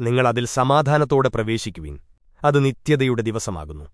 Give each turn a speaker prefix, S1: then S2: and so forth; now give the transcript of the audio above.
S1: നിങ്ങൾ അതിൽ സമാധാനത്തോടെ പ്രവേശിക്കുവിൻ. അത് നിത്യതയുടെ ദിവസമാകുന്നു.